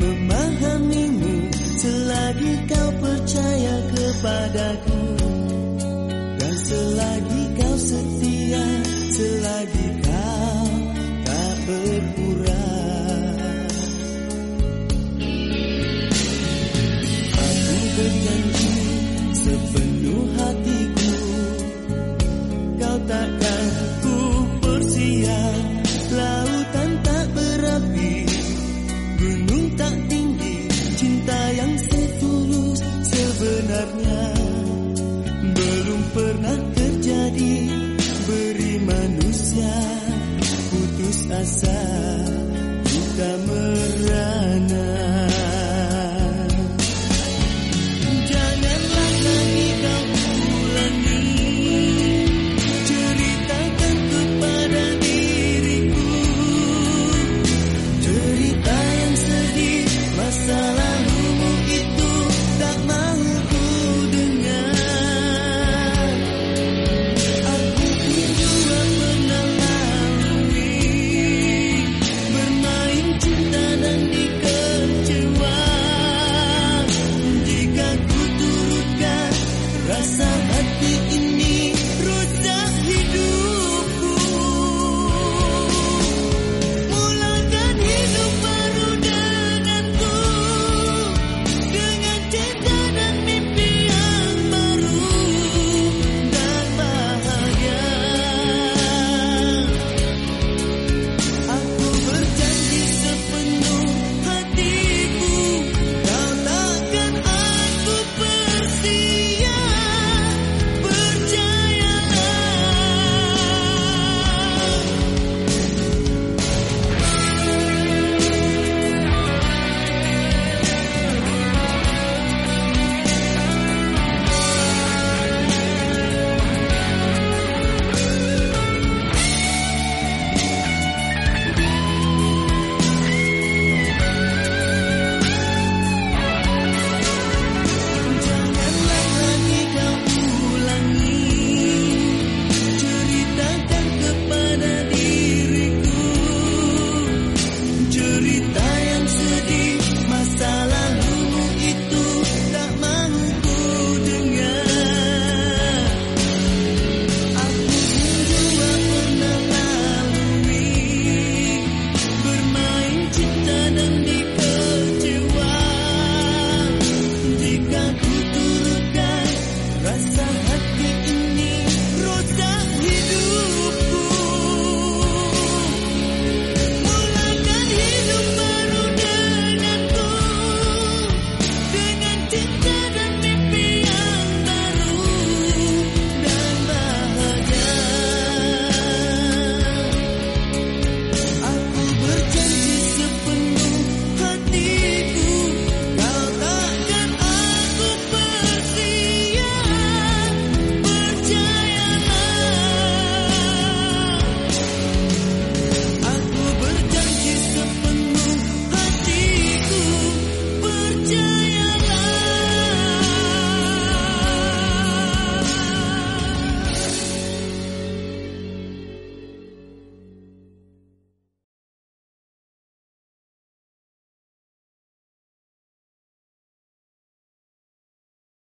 memahamimu selagi kau percaya kepadaku. sebenarnya belum pernah terjadi. Beri manusia putus asa kita merasa